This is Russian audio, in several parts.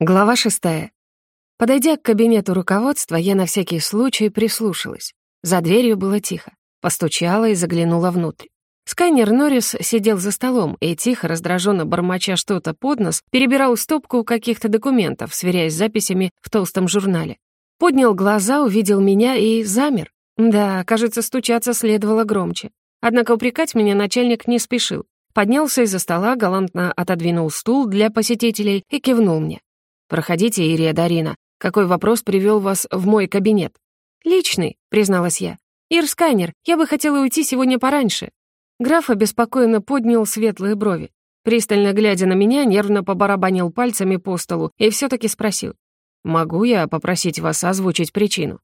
Глава шестая. Подойдя к кабинету руководства, я на всякий случай прислушалась. За дверью было тихо. Постучала и заглянула внутрь. Скайнер Норрис сидел за столом и, тихо, раздраженно бормоча что-то под нос, перебирал стопку каких-то документов, сверяясь с записями в толстом журнале. Поднял глаза, увидел меня и замер. Да, кажется, стучаться следовало громче. Однако упрекать меня начальник не спешил. Поднялся из-за стола, галантно отодвинул стул для посетителей и кивнул мне. «Проходите, Ирия Дарина. Какой вопрос привел вас в мой кабинет?» «Личный», — призналась я. «Ир Скайнер, я бы хотела уйти сегодня пораньше». Граф обеспокоенно поднял светлые брови. Пристально глядя на меня, нервно побарабанил пальцами по столу и все таки спросил. «Могу я попросить вас озвучить причину?»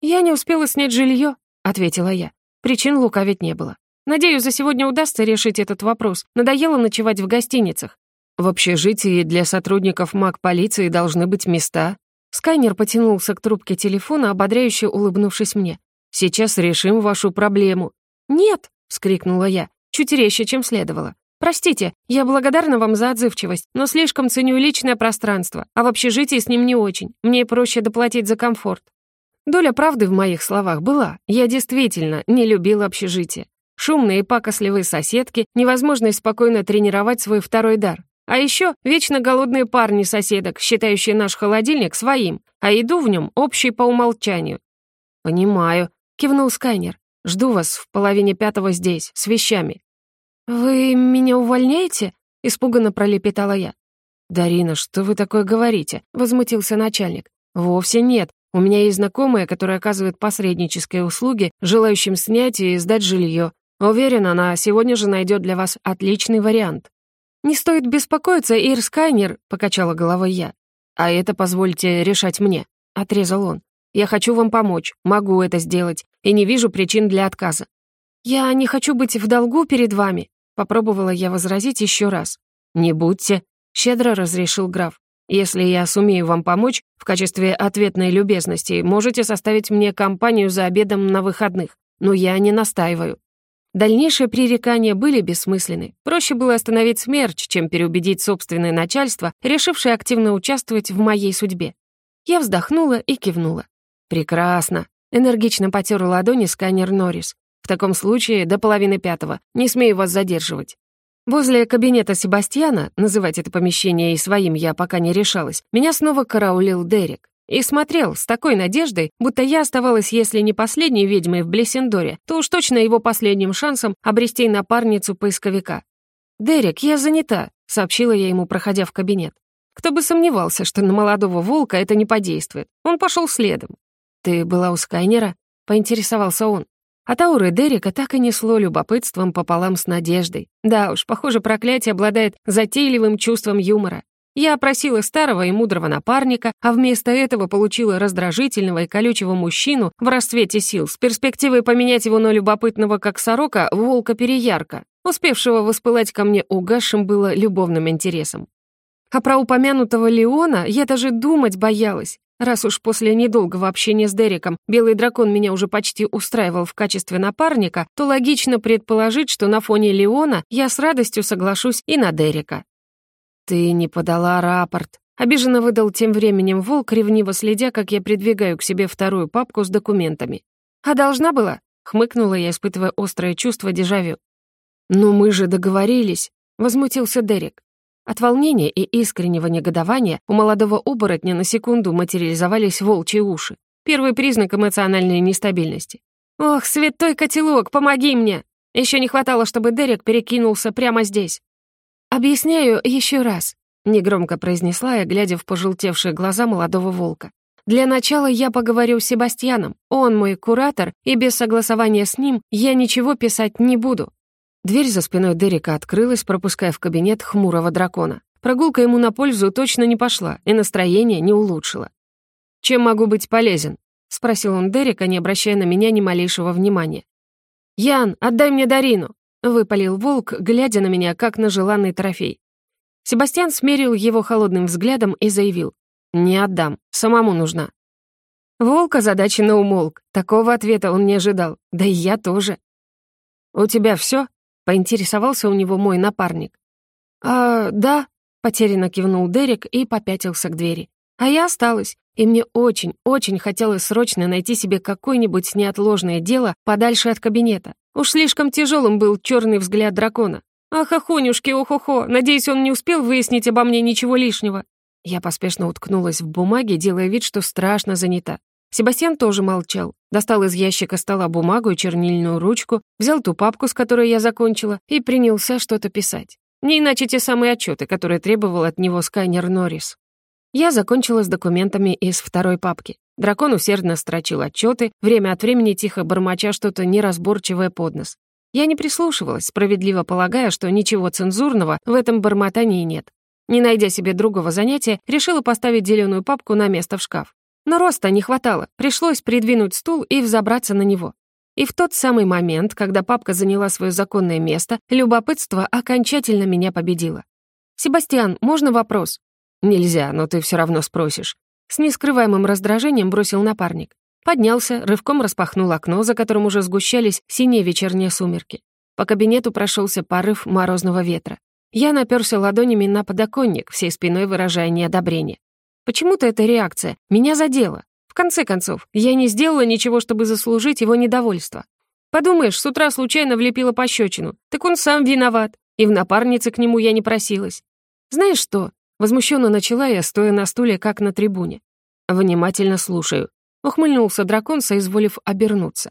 «Я не успела снять жилье, ответила я. Причин лукавить не было. Надеюсь, за сегодня удастся решить этот вопрос. Надоело ночевать в гостиницах. В общежитии для сотрудников маг-полиции должны быть места. Скайнер потянулся к трубке телефона, ободряюще улыбнувшись мне. «Сейчас решим вашу проблему». «Нет!» — вскрикнула я, чуть резче, чем следовало. «Простите, я благодарна вам за отзывчивость, но слишком ценю личное пространство, а в общежитии с ним не очень. Мне проще доплатить за комфорт». Доля правды в моих словах была. Я действительно не любила общежитие. Шумные и пакосливые соседки, невозможность спокойно тренировать свой второй дар. А еще вечно голодные парни соседок, считающие наш холодильник своим, а еду в нем общей по умолчанию. «Понимаю», — кивнул Скайнер. «Жду вас в половине пятого здесь, с вещами». «Вы меня увольняете?» — испуганно пролепетала я. «Дарина, что вы такое говорите?» — возмутился начальник. «Вовсе нет. У меня есть знакомая, которая оказывает посреднические услуги желающим снять и сдать жилье. Уверен, она сегодня же найдет для вас отличный вариант». «Не стоит беспокоиться, Ирскайнер», — покачала головой я. «А это позвольте решать мне», — отрезал он. «Я хочу вам помочь, могу это сделать, и не вижу причин для отказа». «Я не хочу быть в долгу перед вами», — попробовала я возразить еще раз. «Не будьте», — щедро разрешил граф. «Если я сумею вам помочь в качестве ответной любезности, можете составить мне компанию за обедом на выходных, но я не настаиваю». Дальнейшие пререкания были бессмысленны. Проще было остановить смерч, чем переубедить собственное начальство, решившее активно участвовать в моей судьбе. Я вздохнула и кивнула. «Прекрасно», — энергично потер ладони сканер Норрис. «В таком случае до половины пятого. Не смею вас задерживать». Возле кабинета Себастьяна, называть это помещение и своим я пока не решалась, меня снова караулил Дерек. И смотрел с такой надеждой, будто я оставалась, если не последней ведьмой в Блессендоре, то уж точно его последним шансом обрести напарницу поисковика. «Дерек, я занята», — сообщила я ему, проходя в кабинет. Кто бы сомневался, что на молодого волка это не подействует. Он пошел следом. «Ты была у Скайнера?» — поинтересовался он. От ауры Дерека так и несло любопытством пополам с надеждой. Да уж, похоже, проклятие обладает затейливым чувством юмора. Я опросила старого и мудрого напарника, а вместо этого получила раздражительного и колючего мужчину в расцвете сил с перспективой поменять его на любопытного, как сорока, волка-переярка, успевшего воспылать ко мне угасшим было любовным интересом. А про упомянутого Леона я даже думать боялась. Раз уж после недолгого общения с Дереком белый дракон меня уже почти устраивал в качестве напарника, то логично предположить, что на фоне Леона я с радостью соглашусь и на Дерека. «Ты не подала рапорт», — обиженно выдал тем временем волк, ревниво следя, как я придвигаю к себе вторую папку с документами. «А должна была?» — хмыкнула я, испытывая острое чувство дежавю. «Но мы же договорились», — возмутился Дерек. От волнения и искреннего негодования у молодого оборотня на секунду материализовались волчьи уши. Первый признак эмоциональной нестабильности. «Ох, святой котелок, помоги мне!» Еще не хватало, чтобы Дерек перекинулся прямо здесь. «Объясняю еще раз», — негромко произнесла я, глядя в пожелтевшие глаза молодого волка. «Для начала я поговорю с Себастьяном. Он мой куратор, и без согласования с ним я ничего писать не буду». Дверь за спиной Дерека открылась, пропуская в кабинет хмурого дракона. Прогулка ему на пользу точно не пошла, и настроение не улучшило. «Чем могу быть полезен?» — спросил он Дерека, не обращая на меня ни малейшего внимания. «Ян, отдай мне Дарину!» — выпалил волк, глядя на меня, как на желанный трофей. Себастьян смерил его холодным взглядом и заявил. «Не отдам, самому нужна». Волк озадаченно умолк. Такого ответа он не ожидал. Да и я тоже. «У тебя все? поинтересовался у него мой напарник. «А, да», Потерянно кивнул Дерек и попятился к двери. А я осталась, и мне очень, очень хотелось срочно найти себе какое-нибудь неотложное дело подальше от кабинета. Уж слишком тяжелым был черный взгляд дракона. «Ах, охонюшки, ох-охо! Надеюсь, он не успел выяснить обо мне ничего лишнего». Я поспешно уткнулась в бумаге, делая вид, что страшно занята. Себастьян тоже молчал. Достал из ящика стола бумагу и чернильную ручку, взял ту папку, с которой я закончила, и принялся что-то писать. Не иначе те самые отчеты, которые требовал от него Скайнер Норрис. Я закончила с документами из второй папки. Дракон усердно строчил отчеты, время от времени тихо бормоча что-то неразборчивое под нос. Я не прислушивалась, справедливо полагая, что ничего цензурного в этом бормотании нет. Не найдя себе другого занятия, решила поставить зеленую папку на место в шкаф. Но роста не хватало, пришлось придвинуть стул и взобраться на него. И в тот самый момент, когда папка заняла свое законное место, любопытство окончательно меня победило. «Себастьян, можно вопрос?» «Нельзя, но ты все равно спросишь». С нескрываемым раздражением бросил напарник. Поднялся, рывком распахнул окно, за которым уже сгущались синие вечерние сумерки. По кабинету прошелся порыв морозного ветра. Я наперся ладонями на подоконник, всей спиной выражая неодобрение. Почему-то эта реакция меня задела конце концов, я не сделала ничего, чтобы заслужить его недовольство. Подумаешь, с утра случайно влепила пощечину. Так он сам виноват. И в напарнице к нему я не просилась. Знаешь что? Возмущенно начала я, стоя на стуле, как на трибуне. Внимательно слушаю. Ухмыльнулся дракон, соизволив обернуться.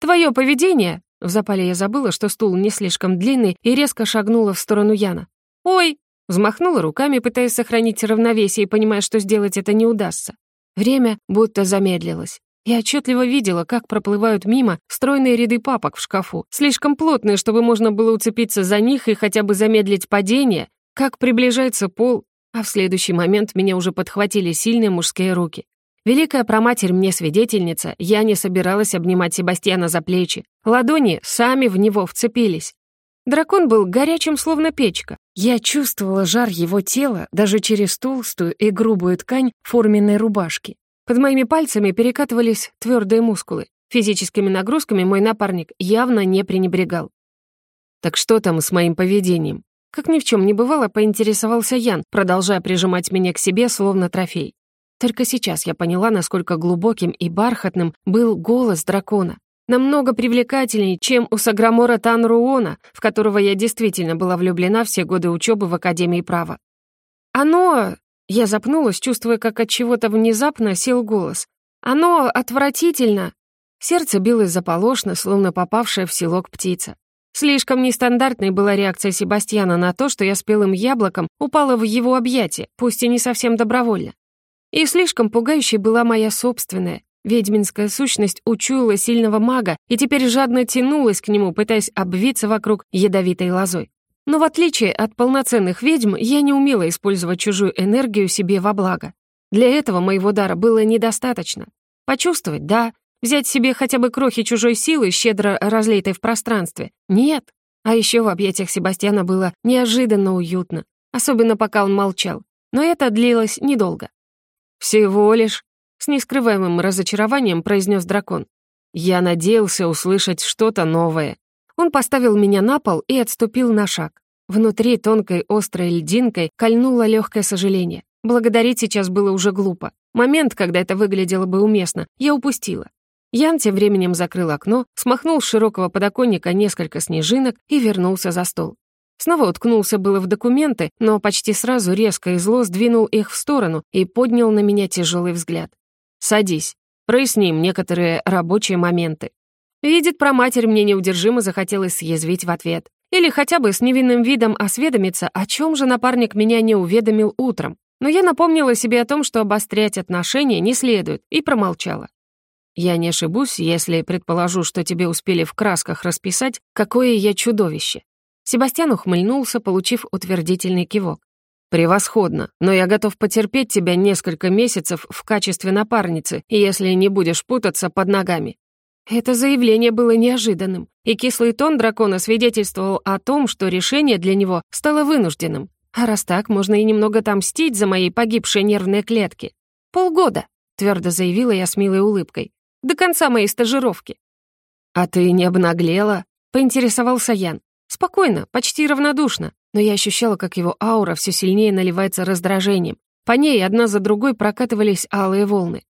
Твое поведение... В запале я забыла, что стул не слишком длинный, и резко шагнула в сторону Яна. «Ой!» Взмахнула руками, пытаясь сохранить равновесие, понимая, что сделать это не удастся. Время будто замедлилось. Я отчетливо видела, как проплывают мимо стройные ряды папок в шкафу, слишком плотные, чтобы можно было уцепиться за них и хотя бы замедлить падение, как приближается пол, а в следующий момент меня уже подхватили сильные мужские руки. Великая проматерь мне свидетельница, я не собиралась обнимать Себастьяна за плечи. Ладони сами в него вцепились. Дракон был горячим, словно печка. Я чувствовала жар его тела даже через толстую и грубую ткань форменной рубашки. Под моими пальцами перекатывались твердые мускулы. Физическими нагрузками мой напарник явно не пренебрегал. «Так что там с моим поведением?» Как ни в чем не бывало, поинтересовался Ян, продолжая прижимать меня к себе, словно трофей. Только сейчас я поняла, насколько глубоким и бархатным был голос дракона намного привлекательнее, чем у Саграмора Танруона, в которого я действительно была влюблена все годы учебы в Академии права. Оно... Я запнулась, чувствуя, как от чего-то внезапно сел голос. Оно отвратительно. Сердце билось заполошно, словно попавшая в селок птица. Слишком нестандартной была реакция Себастьяна на то, что я спелым яблоком упала в его объятия, пусть и не совсем добровольно. И слишком пугающей была моя собственная, Ведьминская сущность учуяла сильного мага и теперь жадно тянулась к нему, пытаясь обвиться вокруг ядовитой лозой. Но в отличие от полноценных ведьм, я не умела использовать чужую энергию себе во благо. Для этого моего дара было недостаточно. Почувствовать — да, взять себе хотя бы крохи чужой силы, щедро разлитой в пространстве — нет. А еще в объятиях Себастьяна было неожиданно уютно, особенно пока он молчал. Но это длилось недолго. «Всего лишь», с нескрываемым разочарованием произнес дракон. «Я надеялся услышать что-то новое». Он поставил меня на пол и отступил на шаг. Внутри тонкой острой льдинкой кольнуло легкое сожаление. Благодарить сейчас было уже глупо. Момент, когда это выглядело бы уместно, я упустила. Ян тем временем закрыл окно, смахнул с широкого подоконника несколько снежинок и вернулся за стол. Снова уткнулся было в документы, но почти сразу резко и зло сдвинул их в сторону и поднял на меня тяжелый взгляд. «Садись. Проясним некоторые рабочие моменты». Видит про матерь, мне неудержимо захотелось съязвить в ответ. Или хотя бы с невинным видом осведомиться, о чем же напарник меня не уведомил утром. Но я напомнила себе о том, что обострять отношения не следует, и промолчала. Я не ошибусь, если предположу, что тебе успели в красках расписать, какое я чудовище. Себастьян ухмыльнулся, получив утвердительный кивок. «Превосходно, но я готов потерпеть тебя несколько месяцев в качестве напарницы, если не будешь путаться под ногами». Это заявление было неожиданным, и кислый тон дракона свидетельствовал о том, что решение для него стало вынужденным. А раз так, можно и немного отомстить за моей погибшей нервной клетки. «Полгода», — твердо заявила я с милой улыбкой, «до конца моей стажировки». «А ты не обнаглела?» — поинтересовался Ян. Спокойно, почти равнодушно. но я ощущала, как его аура все сильнее наливается раздражением. По ней одна за другой прокатывались алые волны.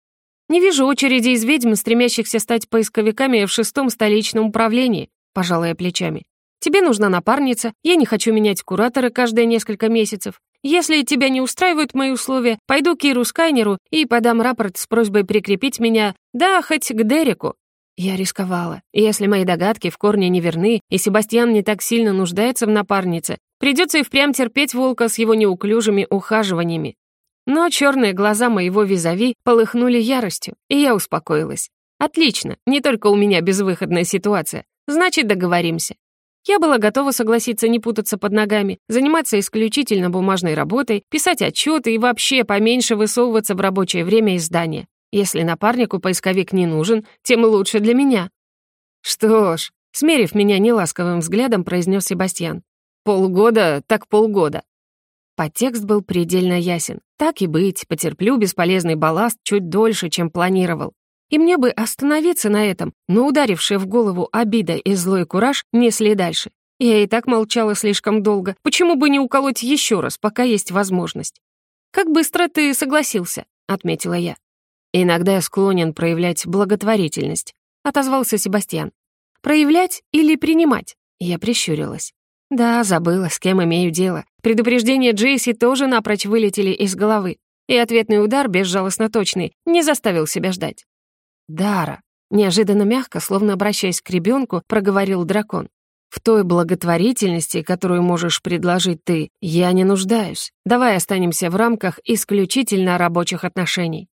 «Не вижу очереди из ведьм, стремящихся стать поисковиками в шестом столичном управлении», пожалая плечами. «Тебе нужна напарница, я не хочу менять кураторы каждые несколько месяцев. Если тебя не устраивают мои условия, пойду к Киру Скайнеру и подам рапорт с просьбой прикрепить меня, да, хоть к Дереку». Я рисковала. Если мои догадки в корне не верны, и Себастьян не так сильно нуждается в напарнице, придется и впрямь терпеть волка с его неуклюжими ухаживаниями. Но черные глаза моего визави полыхнули яростью, и я успокоилась. Отлично, не только у меня безвыходная ситуация. Значит, договоримся. Я была готова согласиться не путаться под ногами, заниматься исключительно бумажной работой, писать отчеты и вообще поменьше высовываться в рабочее время из здания. Если напарнику поисковик не нужен, тем лучше для меня. Что ж, смерив меня неласковым взглядом, произнес Себастьян. Полгода, так полгода. Подтекст был предельно ясен. Так и быть, потерплю бесполезный балласт чуть дольше, чем планировал. И мне бы остановиться на этом, но ударившая в голову обида и злой кураж несли дальше. Я и так молчала слишком долго. Почему бы не уколоть еще раз, пока есть возможность? «Как быстро ты согласился», — отметила я. «Иногда я склонен проявлять благотворительность», — отозвался Себастьян. «Проявлять или принимать?» Я прищурилась. Да, забыла, с кем имею дело. Предупреждения Джейси тоже напрочь вылетели из головы. И ответный удар, безжалостно точный, не заставил себя ждать. «Дара», — неожиданно мягко, словно обращаясь к ребенку, проговорил дракон. «В той благотворительности, которую можешь предложить ты, я не нуждаюсь. Давай останемся в рамках исключительно рабочих отношений».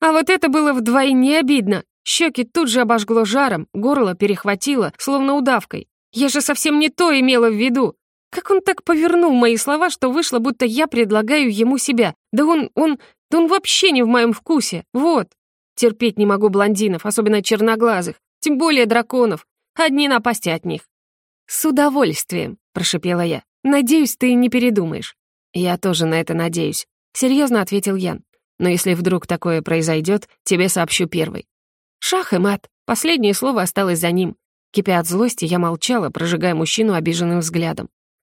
А вот это было вдвойне обидно. Щеки тут же обожгло жаром, горло перехватило, словно удавкой. Я же совсем не то имела в виду. Как он так повернул мои слова, что вышло, будто я предлагаю ему себя. Да он, он, да он вообще не в моем вкусе. Вот. Терпеть не могу блондинов, особенно черноглазых, тем более драконов. Одни напасти от них. «С удовольствием», — прошипела я. «Надеюсь, ты не передумаешь». «Я тоже на это надеюсь», — серьезно ответил Ян. «Но если вдруг такое произойдет, тебе сообщу первый». Шах и мат. Последнее слово осталось за ним. Кипя от злости, я молчала, прожигая мужчину обиженным взглядом.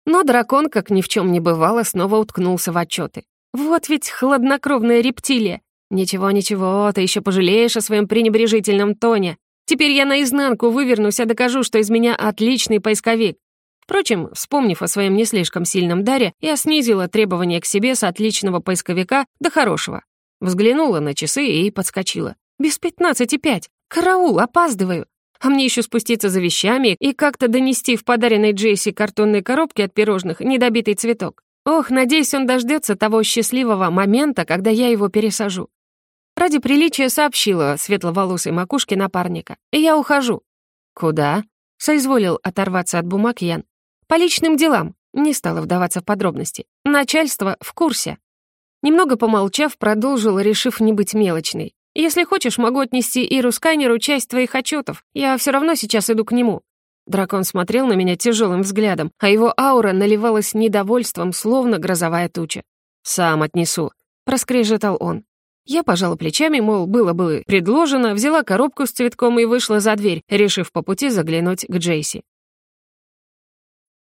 Но дракон, как ни в чем не бывало, снова уткнулся в отчеты. «Вот ведь хладнокровная рептилия! «Ничего, ничего, ты еще пожалеешь о своем пренебрежительном тоне. Теперь я наизнанку вывернусь, а докажу, что из меня отличный поисковик». Впрочем, вспомнив о своем не слишком сильном даре, я снизила требования к себе с отличного поисковика до хорошего. Взглянула на часы и подскочила. «Без пятнадцати пять! Караул, опаздываю!» А мне еще спуститься за вещами и как-то донести в подаренной Джейси картонной коробке от пирожных недобитый цветок. Ох, надеюсь, он дождется того счастливого момента, когда я его пересажу. Ради приличия сообщила светловолосой макушке напарника. «Я ухожу». «Куда?» — соизволил оторваться от бумаг Ян. «По личным делам». Не стала вдаваться в подробности. «Начальство в курсе». Немного помолчав, продолжил, решив не быть мелочной. «Если хочешь, могу отнести Иру Скайнеру часть твоих отчетов. Я все равно сейчас иду к нему». Дракон смотрел на меня тяжелым взглядом, а его аура наливалась недовольством, словно грозовая туча. «Сам отнесу», — проскрежетал он. Я пожала плечами, мол, было бы предложено, взяла коробку с цветком и вышла за дверь, решив по пути заглянуть к Джейси.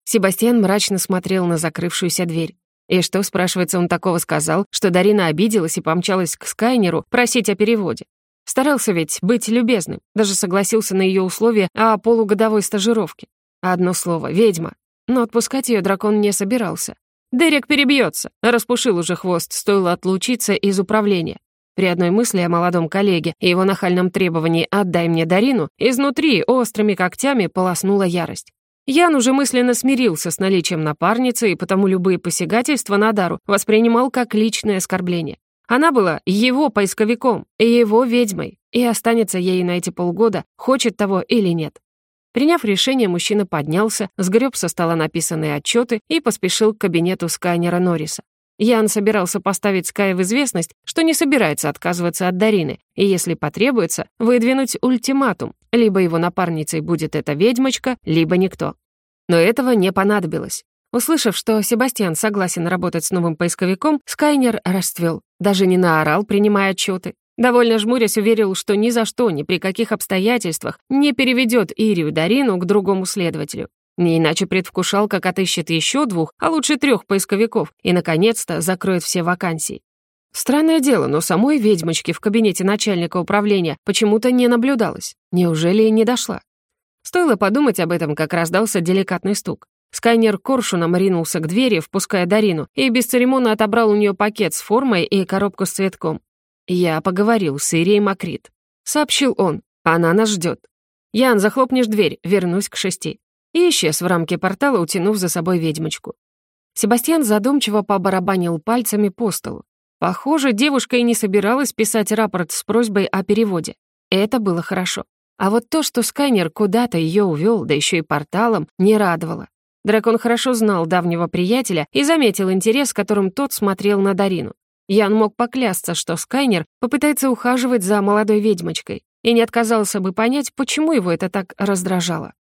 Себастьян мрачно смотрел на закрывшуюся дверь. И что, спрашивается, он такого сказал, что Дарина обиделась и помчалась к Скайнеру просить о переводе? Старался ведь быть любезным, даже согласился на ее условия о полугодовой стажировке. Одно слово — ведьма. Но отпускать ее дракон не собирался. Дерек перебьется, распушил уже хвост, стоило отлучиться из управления. При одной мысли о молодом коллеге и его нахальном требовании «отдай мне Дарину» изнутри острыми когтями полоснула ярость. Ян уже мысленно смирился с наличием напарницы и потому любые посягательства на Дару воспринимал как личное оскорбление. Она была его поисковиком, его ведьмой, и останется ей на эти полгода, хочет того или нет. Приняв решение, мужчина поднялся, сгреб со стола написанные отчеты и поспешил к кабинету скайнера Норриса. Ян собирался поставить Скай в известность, что не собирается отказываться от Дарины, и если потребуется, выдвинуть ультиматум. Либо его напарницей будет эта ведьмочка, либо никто. Но этого не понадобилось. Услышав, что Себастьян согласен работать с новым поисковиком, Скайнер расцвел. Даже не наорал, принимая отчеты. Довольно жмурясь уверил, что ни за что, ни при каких обстоятельствах не переведет Ирию Дарину к другому следователю. Не иначе предвкушал, как отыщет еще двух, а лучше трех поисковиков и, наконец-то, закроет все вакансии. Странное дело, но самой ведьмочки в кабинете начальника управления почему-то не наблюдалось. Неужели и не дошла? Стоило подумать об этом, как раздался деликатный стук. Скайнер коршуном ринулся к двери, впуская Дарину, и бесцеремонно отобрал у нее пакет с формой и коробку с цветком. «Я поговорил с Ирией Макрит», — сообщил он. «Она нас ждет. Ян, захлопнешь дверь, вернусь к шести». И исчез в рамке портала, утянув за собой ведьмочку. Себастьян задумчиво побарабанил пальцами по столу. Похоже, девушка и не собиралась писать рапорт с просьбой о переводе. Это было хорошо. А вот то, что скайнер куда-то ее увел, да еще и порталом, не радовало. Дракон хорошо знал давнего приятеля и заметил интерес, которым тот смотрел на Дарину. Ян мог поклясться, что Скайнер попытается ухаживать за молодой ведьмочкой и не отказался бы понять, почему его это так раздражало.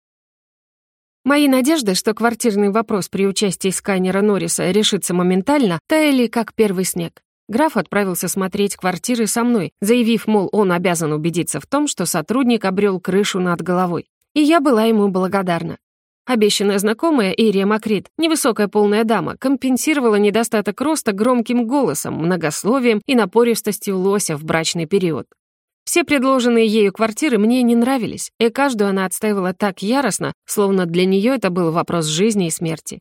Мои надежды, что квартирный вопрос при участии Скайнера Норриса решится моментально, таяли как первый снег. Граф отправился смотреть квартиры со мной, заявив, мол, он обязан убедиться в том, что сотрудник обрел крышу над головой. И я была ему благодарна. Обещанная знакомая Ирия Макрит, невысокая полная дама, компенсировала недостаток роста громким голосом, многословием и напористостью лося в брачный период. Все предложенные ею квартиры мне не нравились, и каждую она отстаивала так яростно, словно для нее это был вопрос жизни и смерти.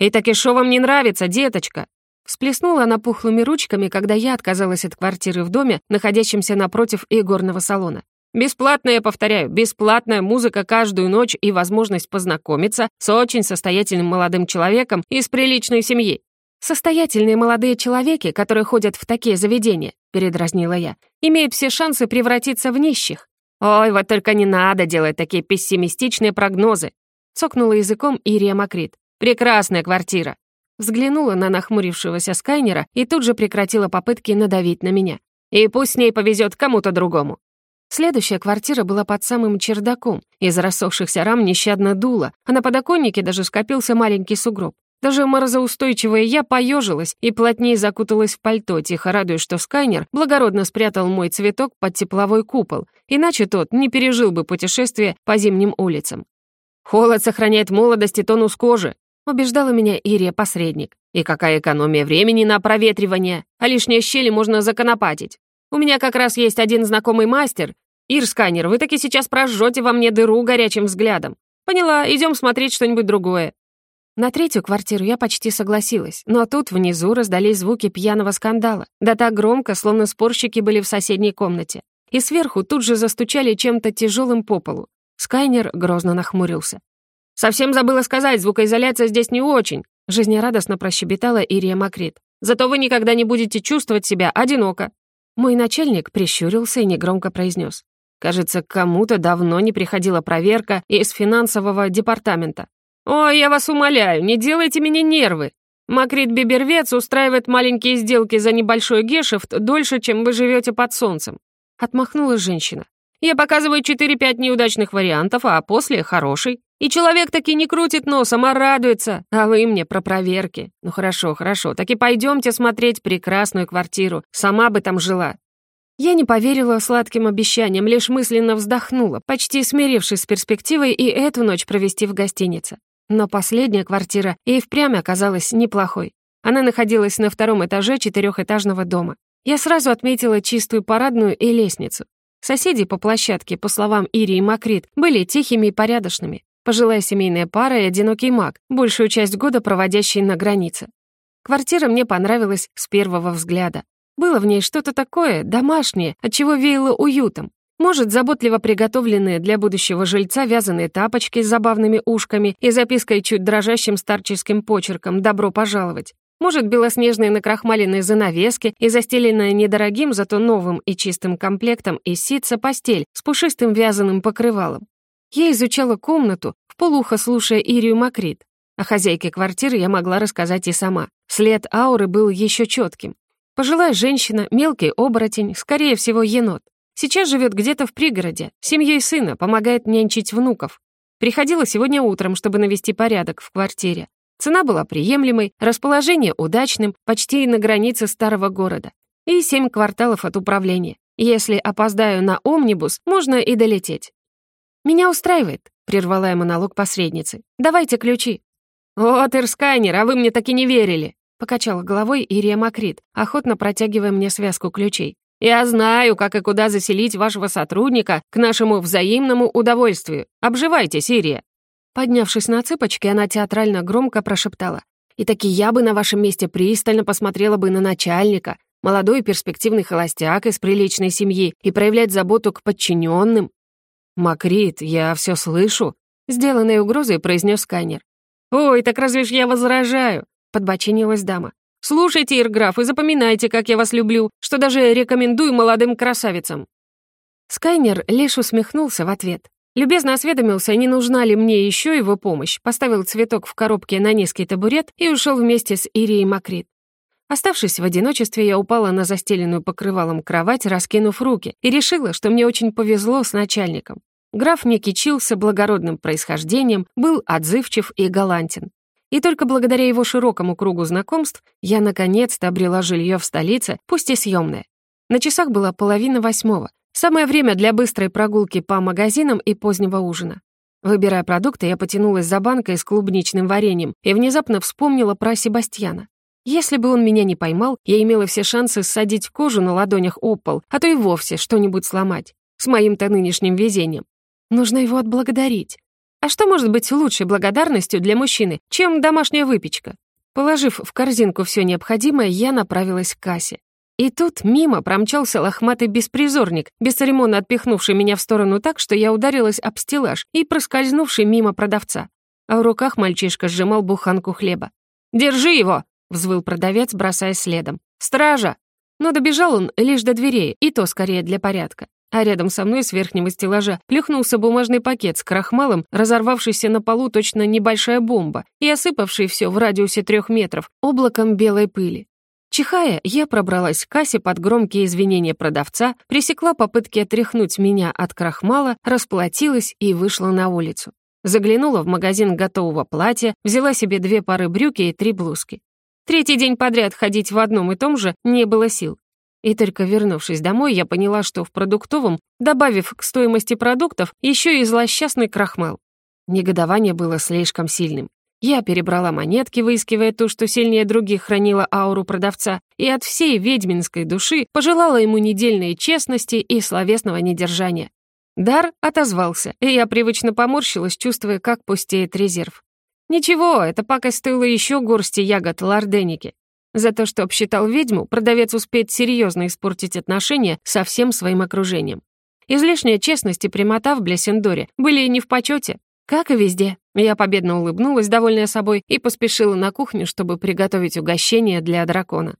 «И таки шо вам не нравится, деточка?» Всплеснула она пухлыми ручками, когда я отказалась от квартиры в доме, находящемся напротив игорного салона. Бесплатная, повторяю, бесплатная музыка каждую ночь и возможность познакомиться с очень состоятельным молодым человеком из приличной семьи. «Состоятельные молодые человеки, которые ходят в такие заведения», — передразнила я, «имеют все шансы превратиться в нищих». «Ой, вот только не надо делать такие пессимистичные прогнозы», — цокнула языком Ирия Макрит. «Прекрасная квартира». Взглянула на нахмурившегося Скайнера и тут же прекратила попытки надавить на меня. «И пусть с ней повезет кому-то другому. Следующая квартира была под самым чердаком. Из рассохшихся рам нещадно дуло, а на подоконнике даже скопился маленький сугроб. Даже морозоустойчивая я поежилась и плотнее закуталась в пальто, тихо радуясь, что Скайнер благородно спрятал мой цветок под тепловой купол, иначе тот не пережил бы путешествие по зимним улицам. «Холод сохраняет молодость и тонус кожи», убеждала меня Ирия-посредник. «И какая экономия времени на проветривание, а лишние щели можно законопатить. У меня как раз есть один знакомый мастер, «Ир-сканер, вы таки сейчас прожжете во мне дыру горячим взглядом. Поняла, идем смотреть что-нибудь другое». На третью квартиру я почти согласилась, но тут внизу раздались звуки пьяного скандала. Да так громко, словно спорщики были в соседней комнате. И сверху тут же застучали чем-то тяжелым по полу. Скайнер грозно нахмурился. «Совсем забыла сказать, звукоизоляция здесь не очень», жизнерадостно прощебетала Ирия Макрит. «Зато вы никогда не будете чувствовать себя одиноко». Мой начальник прищурился и негромко произнес. Кажется, кому-то давно не приходила проверка из финансового департамента. «Ой, я вас умоляю, не делайте мне нервы. Макрит Бибервец устраивает маленькие сделки за небольшой гешефт дольше, чем вы живете под солнцем». Отмахнулась женщина. «Я показываю 4-5 неудачных вариантов, а после — хороший. И человек таки не крутит носом, а радуется. А вы мне про проверки. Ну хорошо, хорошо, так и пойдемте смотреть прекрасную квартиру. Сама бы там жила. Я не поверила сладким обещаниям, лишь мысленно вздохнула, почти смирившись с перспективой и эту ночь провести в гостинице. Но последняя квартира и впрямь оказалась неплохой. Она находилась на втором этаже четырехэтажного дома. Я сразу отметила чистую парадную и лестницу. Соседи по площадке, по словам Ири и Макрит, были тихими и порядочными. Пожилая семейная пара и одинокий маг, большую часть года проводящий на границе. Квартира мне понравилась с первого взгляда. Было в ней что-то такое, домашнее, от чего веяло уютом. Может, заботливо приготовленные для будущего жильца вязаные тапочки с забавными ушками и запиской чуть дрожащим старческим почерком «Добро пожаловать». Может, белоснежные накрахмаленные занавески и застеленная недорогим, зато новым и чистым комплектом из ситца постель с пушистым вязаным покрывалом. Я изучала комнату, в полухо слушая Ирию Макрит. О хозяйке квартиры я могла рассказать и сама. След ауры был еще четким. Пожилая женщина, мелкий оборотень, скорее всего, енот. Сейчас живет где-то в пригороде, семьей сына, помогает нянчить внуков. Приходила сегодня утром, чтобы навести порядок в квартире. Цена была приемлемой, расположение удачным, почти на границе старого города. И семь кварталов от управления. Если опоздаю на омнибус, можно и долететь. «Меня устраивает», — прервала я монолог посредницы. «Давайте ключи». «Вот, Ирскайнер, а вы мне так и не верили!» — покачала головой Ирия Макрит, охотно протягивая мне связку ключей. «Я знаю, как и куда заселить вашего сотрудника к нашему взаимному удовольствию. Обживайтесь, Ирия!» Поднявшись на цыпочки, она театрально громко прошептала. «И таки я бы на вашем месте пристально посмотрела бы на начальника, молодой перспективный холостяк из приличной семьи, и проявлять заботу к подчиненным. «Макрит, я все слышу», — сделанной угрозой произнес сканер. «Ой, так разве ж я возражаю?» — подбочинилась дама. «Слушайте, Ирграф, и запоминайте, как я вас люблю, что даже рекомендую молодым красавицам». Скайнер лишь усмехнулся в ответ. Любезно осведомился, не нужна ли мне еще его помощь, поставил цветок в коробке на низкий табурет и ушел вместе с Ирией Макрит. Оставшись в одиночестве, я упала на застеленную покрывалом кровать, раскинув руки, и решила, что мне очень повезло с начальником. Граф не кичился благородным происхождением, был отзывчив и галантен. И только благодаря его широкому кругу знакомств я наконец-то обрела жилье в столице, пусть и съемное. На часах была половина восьмого. Самое время для быстрой прогулки по магазинам и позднего ужина. Выбирая продукты, я потянулась за банкой с клубничным вареньем и внезапно вспомнила про Себастьяна. Если бы он меня не поймал, я имела все шансы ссадить кожу на ладонях об пол, а то и вовсе что-нибудь сломать. С моим-то нынешним везением. Нужно его отблагодарить. А что может быть лучшей благодарностью для мужчины, чем домашняя выпечка? Положив в корзинку все необходимое, я направилась к кассе. И тут мимо промчался лохматый беспризорник, бесцеремонно отпихнувший меня в сторону так, что я ударилась об стеллаж и проскользнувший мимо продавца. А в руках мальчишка сжимал буханку хлеба. «Держи его!» взвыл продавец, бросаясь следом. «Стража!» Но добежал он лишь до дверей, и то скорее для порядка. А рядом со мной с верхнего стеллажа плюхнулся бумажный пакет с крахмалом, разорвавшийся на полу точно небольшая бомба и осыпавший все в радиусе трех метров облаком белой пыли. Чихая, я пробралась к кассе под громкие извинения продавца, пресекла попытки отряхнуть меня от крахмала, расплатилась и вышла на улицу. Заглянула в магазин готового платья, взяла себе две пары брюки и три блузки. Третий день подряд ходить в одном и том же не было сил. И только вернувшись домой, я поняла, что в продуктовом, добавив к стоимости продуктов, еще и злосчастный крахмал. Негодование было слишком сильным. Я перебрала монетки, выискивая ту, что сильнее других хранила ауру продавца, и от всей ведьминской души пожелала ему недельной честности и словесного недержания. Дар отозвался, и я привычно поморщилась, чувствуя, как пустеет резерв. Ничего, эта пакость стоила еще горсти ягод лорденики. За то, что обсчитал ведьму, продавец успеет серьезно испортить отношения со всем своим окружением. Излишняя честность и прямота в Блесендоре были не в почете, как и везде. Я победно улыбнулась, довольная собой, и поспешила на кухню, чтобы приготовить угощение для дракона.